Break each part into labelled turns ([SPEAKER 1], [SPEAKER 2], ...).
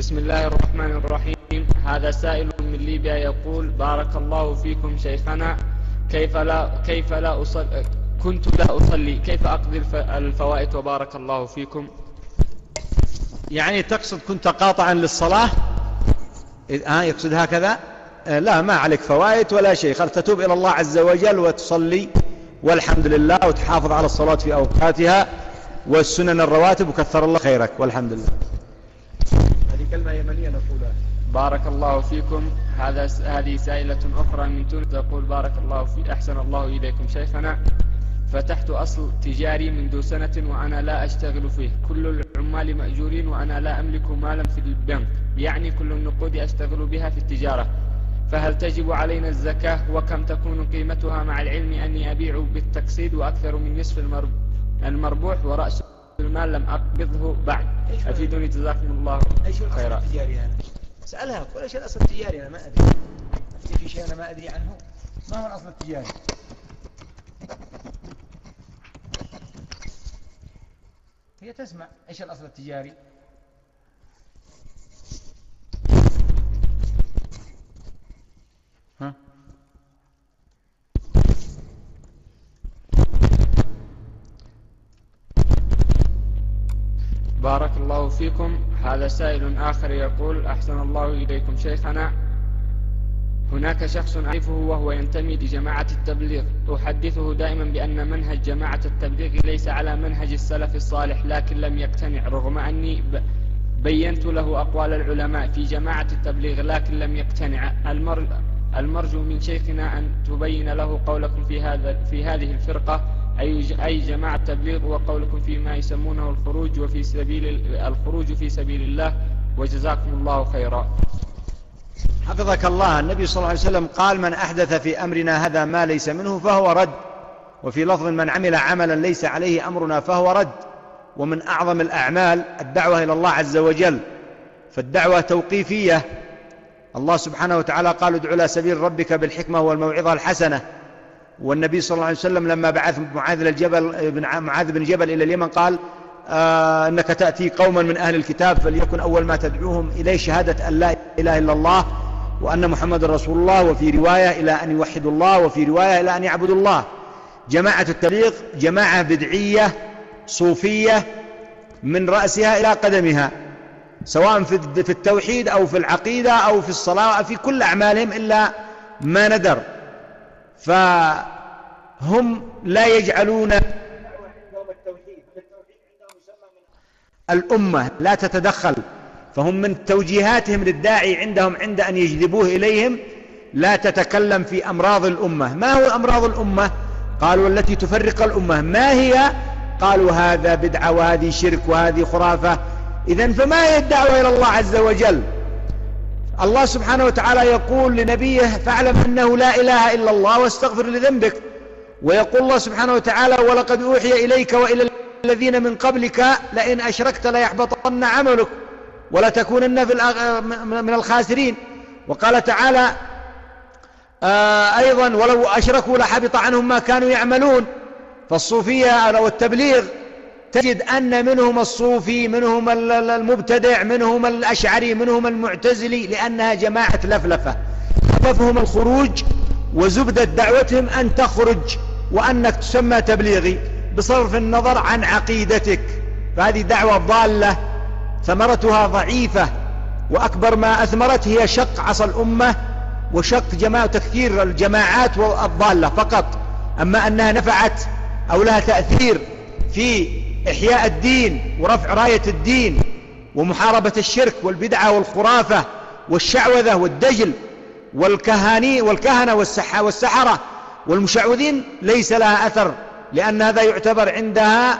[SPEAKER 1] بسم الله الرحمن الرحيم. هذا سائل من ليبيا يقول بارك الله فيكم شيخنا. كيف لا كيف لا أصلي كنت لا أصلي. كيف أقضي الفوائد؟ وبارك الله فيكم.
[SPEAKER 2] يعني تقصد كنت قاطعا للصلاة؟ ها يقصد هكذا؟ آه، لا ما عليك فوائد ولا شيء. خل تتوب إلى الله عز وجل وتصلي. والحمد لله وتحافظ على الصلاة في أوقاتها. والسنن الرواتب وكثر الله خيرك. والحمد لله.
[SPEAKER 1] هذه كلمة يمنية نقولها. بارك الله فيكم. هذا هذه سائلة أخرى من تونس تقول بارك الله في أحسن الله إليكم شيخنا. فتحت أصل تجاري منذ سنة وأنا لا أشتغل فيه. كل العمال مأجورين وأنا لا أملك مالا في البنك. يعني كل النقود أشتغل بها في التجارة. فهل تجب علينا الزكاة؟ وكم تكون قيمتها؟ مع العلم أني أبيع بالتقسيط وأكثر من نصف المربوح ورأس المال لم أقبضه بعد. أفيدوني جزاكم الله خيرا.
[SPEAKER 2] سألها قول إيش الأصل التجاري أنا ما أدري. في شيء أنا ما أدري عنه. ما هو الأصل التجاري هي تسمع. إيش الأصل التجاري ها
[SPEAKER 1] بارك الله فيكم. هذا سائل آخر يقول أحسن الله إليكم شيخنا. هناك شخص أعرفه وهو ينتمي لجماعة التبليغ. أحدثه دائما بأن منهج جماعة التبليغ ليس على منهج السلف الصالح لكن لم يقتنع. رغم أني بينت له أقوال العلماء في جماعة التبليغ لكن لم يقتنع. المرجو من شيخنا أن تبين له قولكم في, هذا في هذه الفرقة. أي أي جماعة تبليغ وقولكم فيما يسمونه الخروج وفي سبيل الخروج في سبيل الله وجزاكم الله خيرا.
[SPEAKER 2] حفظك الله. النبي صلى الله عليه وسلم قال من أحدث في أمرنا هذا ما ليس منه فهو رد وفي لفظ من عمل عملا ليس عليه أمرنا فهو رد. ومن أعظم الأعمال الدعوة إلى الله عز وجل فالدعوة توقيفية. الله سبحانه وتعالى قال ادعو إلى سبيل ربك بالحكمة والموعظة الحسنة. والنبي صلى الله عليه وسلم لما بعث معاذ الجبل بن معاذ بن جبل إلى اليمن قال آه أنك تأتي قوما من أهل الكتاب فليكن أول ما تدعوهم إليه شهادة أن لا إله إلا الله وأن محمد رسول الله وفي رواية إلى أن يوحدوا الله وفي رواية إلى أن يعبدوا الله. جماعة التبليغ جماعة بدعية صوفية من رأسها إلى قدمها سواء في التوحيد أو في العقيدة أو في الصلاة في كل أعمالهم إلا ما ندر. فهم لا يجعلون الأمة لا تتدخل فهم من توجيهاتهم للداعي عندهم عند أن يجذبوه إليهم لا تتكلم في أمراض الأمة. ما هو أمراض الأمة؟ قالوا التي تفرق الأمة. ما هي؟ قالوا هذا بدعة وهذه شرك وهذه خرافة. إذا فما هي الدعوة إلى الله عز وجل؟ الله سبحانه وتعالى يقول لنبيه فاعلم أنه لا إله إلا الله واستغفر لذنبك. ويقول الله سبحانه وتعالى ولقد أوحي إليك وإلى الذين من قبلك لئن أشركت ليحبطن عملك ولتكونن في من الخاسرين. وقال تعالى آه أيضا ولو أشركوا لحبط عنهم ما كانوا يعملون. فالصوفية والتبليغ تجد أن منهم الصوفي منهم المبتدع منهم الأشعري منهم المعتزلي لأنها جماعة لفلفة. هدفهم الخروج وزبدة دعوتهم أن تخرج وأنك تسمى تبليغي بصرف النظر عن عقيدتك. فهذه دعوة ضالة ثمرتها ضعيفة وأكبر ما أثمرت هي شق عصى الأمة وشق جماعة تكثير الجماعات والضالة فقط. أما أنها نفعت أو لها تأثير في إحياء الدين ورفع راية الدين ومحاربة الشرك والبدعة والخرافة والشعوذة والدجل والكهاني والكهنة والسحرة والمشعوذين ليس لها أثر لأن هذا يعتبر عندها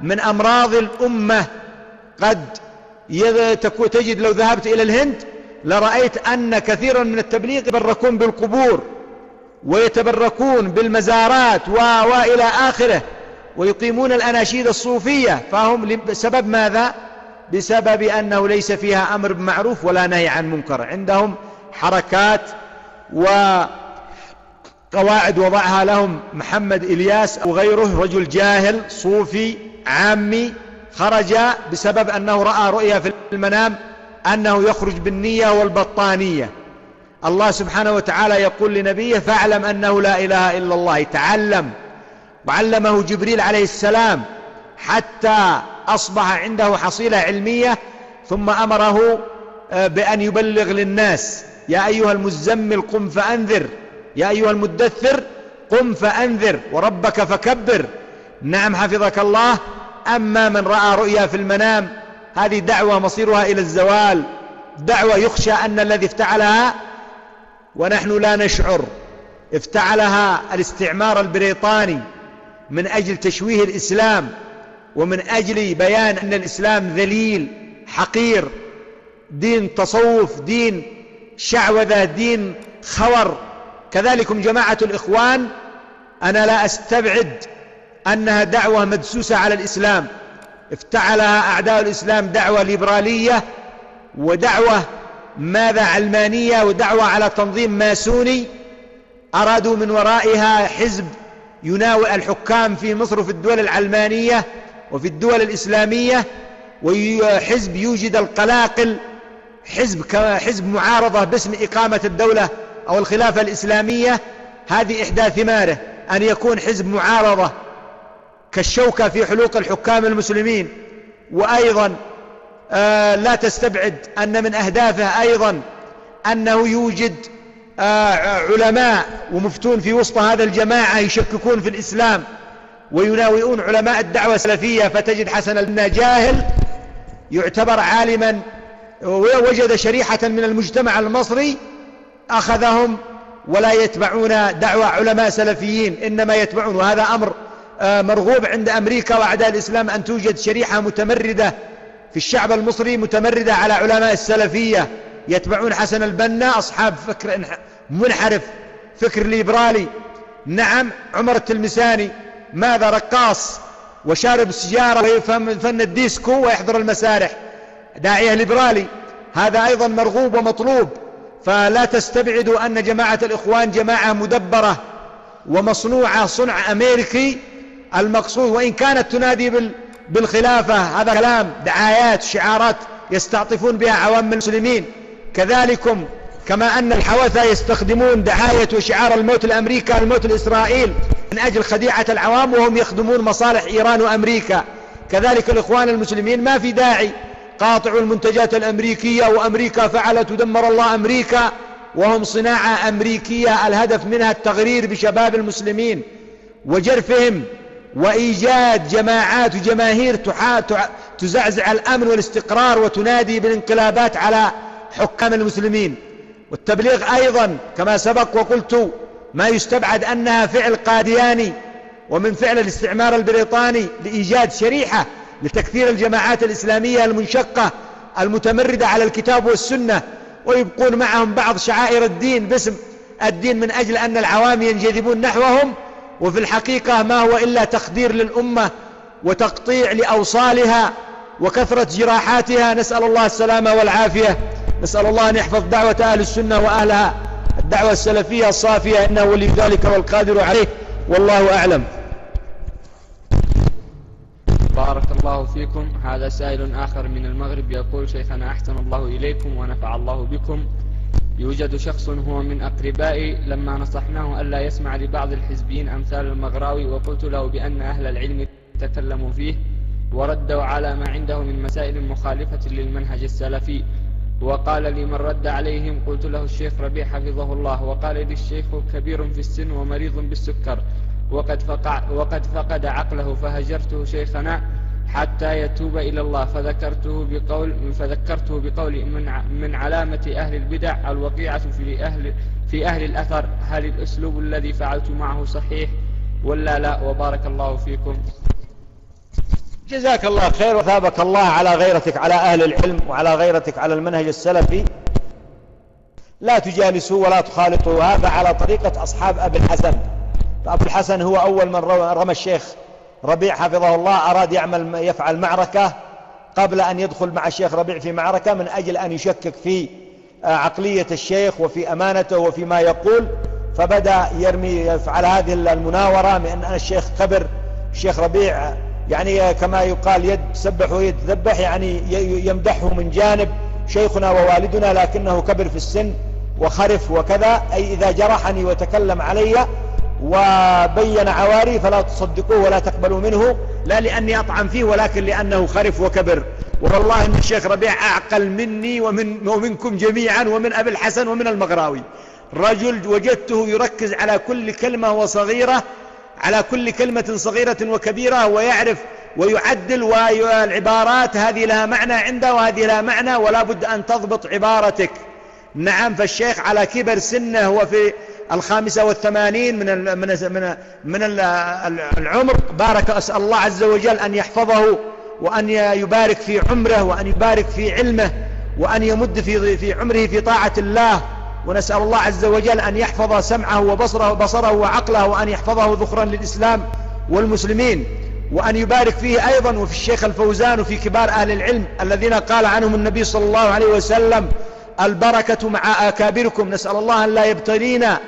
[SPEAKER 2] من أمراض الأمة. قد تجد لو ذهبت إلى الهند لرأيت أن كثيرا من التبليغ يتبركون بالقبور ويتبركون بالمزارات وإلى آخره. ويقيمون الأناشيد الصوفية فهم بسبب ماذا؟ بسبب أنه ليس فيها أمر بمعروف ولا نهي عن منكر. عندهم حركات وقواعد وضعها لهم محمد إلياس وغيره رجل جاهل صوفي عامي خرج بسبب أنه رأى رؤيا في المنام أنه يخرج بالنية والبطانية. الله سبحانه وتعالى يقول لنبيه فاعلم أنه لا إله إلا الله تعلم. وعلمه جبريل عليه السلام حتى أصبح عنده حصيلة علمية ثم أمره آه، بأن يبلغ للناس. يا أيها المزمل قم فأنذر. يا أيها المدثر قم فأنذر. وربك فكبر. نعم حفظك الله. أما من رأى رؤيا في المنام هذه دعوة مصيرها إلى الزوال. دعوة يخشى أن الذي افتعلها ونحن لا نشعر. افتعلها الاستعمار البريطاني. من أجل تشويه الإسلام ومن أجل بيان أن الإسلام ذليل حقير دين تصوف دين شعوذة دين خور. كذلكم جماعة الإخوان أنا لا أستبعد أنها دعوة مدسوسة على الإسلام. افتعلها أعداء الإسلام دعوة ليبرالية ودعوة ماذا علمانية ودعوة على تنظيم ماسوني. أرادوا من ورائها حزب يناوئ الحكام في مصر وفي الدول العلمانية وفي الدول الإسلامية وحزب يوجد القلاقل حزب حزب معارضة باسم إقامة الدولة أو الخلافة الإسلامية هذه إحدى ثماره أن يكون حزب معارضة كالشوكة في حلوق الحكام المسلمين. وأيضا آه لا تستبعد أن من أهدافه أيضا أنه يوجد علماء ومفتون في وسط هذا الجماعة يشككون في الإسلام ويناوئون علماء الدعوة السلفية فتجد حسن البنا جاهل يعتبر عالما ووجد شريحة من المجتمع المصري أخذهم ولا يتبعون دعوة علماء سلفيين إنما يتبعون وهذا أمر آه، مرغوب عند أمريكا وأعداء الإسلام أن توجد شريحة متمردة في الشعب المصري متمردة على علماء السلفية. يتبعون حسن البنا أصحاب فكر منحرف فكر ليبرالي. نعم عمر التلمساني ماذا رقاص وشارب السجارة ويفهم فن الديسكو ويحضر المسارح. داعية ليبرالي. هذا أيضا مرغوب ومطلوب. فلا تستبعدوا أن جماعة الإخوان جماعة مدبرة ومصنوعة صنع أمريكي. المقصود وإن كانت تنادي بالخلافة هذا كلام دعايات شعارات يستعطفون بها عوام المسلمين. كذلكم كما أن الحوثة يستخدمون دعاية وشعار الموت الأمريكا الموت الإسرائيل من أجل خديعة العوام وهم يخدمون مصالح إيران وأمريكا. كذلك الإخوان المسلمين ما في داعي. قاطعوا المنتجات الأمريكية وأمريكا فعلت ودمر الله أمريكا وهم صناعة أمريكية الهدف منها التغرير بشباب المسلمين وجرفهم وإيجاد جماعات وجماهير تزعزع الأمن والاستقرار وتنادي بالانقلابات على حكام المسلمين والتبليغ أيضا كما سبق وقلت ما يستبعد أنها فعل قادياني ومن فعل الاستعمار البريطاني لإيجاد شريحة لتكثير الجماعات الإسلامية المنشقة المتمردة على الكتاب والسنة ويبقون معهم بعض شعائر الدين باسم الدين من أجل أن العوام ينجذبون نحوهم وفي الحقيقة ما هو إلا تخدير للأمة وتقطيع لأوصالها وكثرة جراحاتها نسأل الله السلامة والعافية. نسأل الله أن يحفظ دعوة أهل السنة وأهلها. الدعوة السلفية الصافية إنه ولي ذلك والقادر عليه. والله أعلم.
[SPEAKER 1] بارك الله فيكم. هذا سائل آخر من المغرب يقول شيخنا أحسن الله إليكم ونفع الله بكم. يوجد شخص هو من أقربائي لما نصحناه ألا يسمع لبعض الحزبيين أمثال المغراوي وقلت له بأن أهل العلم تكلموا فيه وردوا على ما عنده من مسائل مخالفة للمنهج السلفي. وقال لي من رد عليهم قلت له الشيخ ربيع حفظه الله. وقال لي الشيخ كبير في السن ومريض بالسكر. وقد, فقع وقد فقد عقله فهجرته شيخنا حتى يتوب إلى الله. فذكرته بقول فذكرته بقول من من علامة أهل البدع الوقيعة في أهل في أهل الأثر هل الأسلوب الذي فعلت معه صحيح ولا لا؟ وبارك الله فيكم.
[SPEAKER 2] جزاك الله خير وثابك الله على غيرتك على أهل العلم وعلى غيرتك على المنهج السلفي. لا تجالسوا ولا تخالطوا هذا على طريقة أصحاب أبي الحسن. أبو الحسن هو أول من رمى الشيخ ربيع حفظه الله أراد يعمل يفعل معركة قبل أن يدخل مع الشيخ ربيع في معركة من أجل أن يشكك في آه، عقلية الشيخ وفي أمانته وفي ما يقول. فبدأ يرمي يفعل هذه المناورة من أن الشيخ كبر الشيخ ربيع يعني كما يقال يد تسبح ويد تذبح يعني يمدحه من جانب شيخنا ووالدنا لكنه كبر في السن وخرف وكذا أي إذا جرحني وتكلم علي وبين عواري فلا تصدقوه ولا تقبلوا منه لا لأني أطعن فيه ولكن لأنه خرف وكبر. والله إن الشيخ ربيع أعقل مني ومن ومنكم جميعا ومن أبي الحسن ومن المغراوي. رجل وجدته يركز على كل كلمة وصغيرة على كل كلمة صغيرة وكبيرة ويعرف ويعدل والعبارات. هذه لها معنى عنده وهذه لها معنى ولا بد أن تضبط عبارتك. نعم فالشيخ على كبر سنه هو في الخامسة والثمانين من من من من العمر. بارك أسأل الله عز وجل أن يحفظه وأن يبارك في عمره وأن يبارك في علمه وأن يمد في في عمره في طاعة الله. ونسأل الله عز وجل أن يحفظ سمعه وبصره بصره وعقله وأن يحفظه ذخرا للإسلام والمسلمين وأن يبارك فيه أيضا وفي الشيخ الفوزان وفي كبار أهل العلم الذين قال عنهم النبي صلى الله عليه وسلم البركة مع أكابركم. نسأل الله أن لا يبتلينا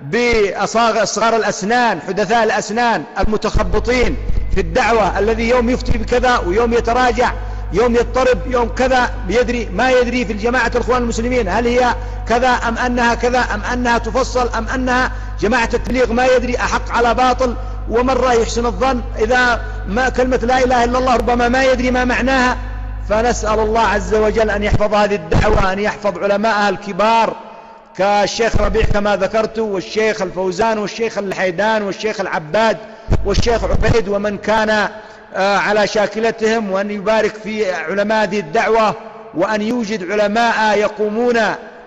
[SPEAKER 2] بأصغار الأسنان حدثاء الأسنان المتخبطين في الدعوة الذي يوم يفتي بكذا ويوم يتراجع. يوم يضطرب يوم كذا يدري ما يدري في الجماعة الأخوان المسلمين هل هي كذا أم أنها كذا أم أنها تفصل أم أنها جماعة التبليغ ما يدري أحق على باطل ومرة يحسن الظن. إذا ما كلمة لا إله إلا الله ربما ما يدري ما معناها. فنسأل الله عز وجل أن يحفظ هذه الدعوة أن يحفظ علماءها الكبار. كالشيخ ربيع كما ذكرت والشيخ الفوزان والشيخ الحيدان والشيخ العباد والشيخ عبيد ومن كان على شاكلتهم وأن يبارك في علماء هذه الدعوة وأن يوجد علماء يقومون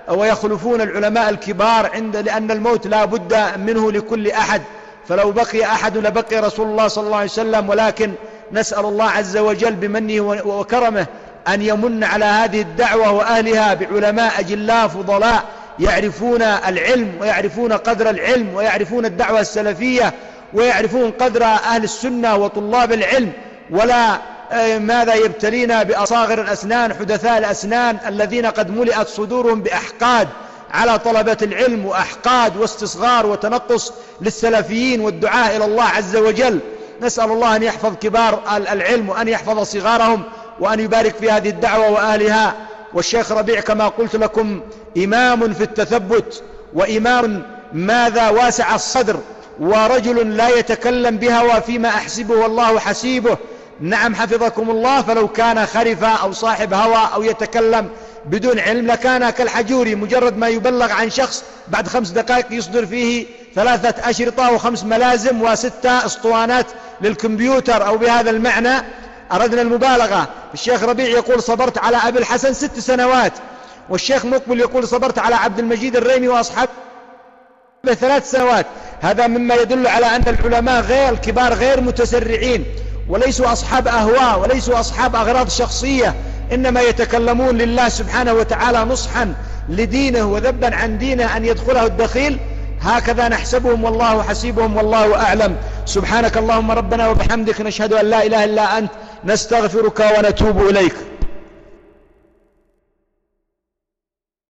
[SPEAKER 2] ويخلفون العلماء الكبار عند لأن الموت لا بد منه لكل أحد. فلو بقي أحد لبقي رسول الله صلى الله عليه وسلم. ولكن نسأل الله عز وجل بمنه وكرمه أن يمن على هذه الدعوة وأهلها بعلماء أجلاء فضلاء يعرفون العلم ويعرفون قدر العلم ويعرفون الدعوة السلفية. ويعرفون قدر أهل السنة وطلاب العلم ولا آه، ماذا يبتلينا بأصاغر الأسنان حدثاء الأسنان الذين قد ملئت صدورهم بأحقاد على طلبة العلم وأحقاد واستصغار وتنقص للسلفيين والدعاء إلى الله عز وجل. نسأل الله أن يحفظ كبار العلم وأن يحفظ صغارهم وأن يبارك في هذه الدعوة وأهلها والشيخ ربيع كما قلت لكم إمام في التثبت وإمام ماذا واسع الصدر. ورجل لا يتكلم بهوى فيما أحسبه والله حسيبه. نعم حفظكم الله فلو كان خرفا أو صاحب هوى أو يتكلم بدون علم لكان كالحجوري مجرد ما يبلغ عن شخص بعد خمس دقائق يصدر فيه ثلاثة أشرطة وخمس ملازم وستة أسطوانات للكمبيوتر أو بهذا المعنى. أردنا المبالغة. الشيخ ربيع يقول صبرت على أبي الحسن ست سنوات والشيخ مقبل يقول صبرت على عبد المجيد الريمي وأصحابه ثلاث سنوات. هذا مما يدل على أن العلماء غير الكبار غير متسرعين وليسوا أصحاب أهواء وليسوا أصحاب أغراض شخصية إنما يتكلمون لله سبحانه وتعالى نصحا لدينه وذبا عن دينه أن يدخله الدخيل. هكذا نحسبهم والله حسيبهم والله أعلم. سبحانك اللهم ربنا وبحمدك نشهد أن لا إله إلا أنت نستغفرك ونتوب إليك.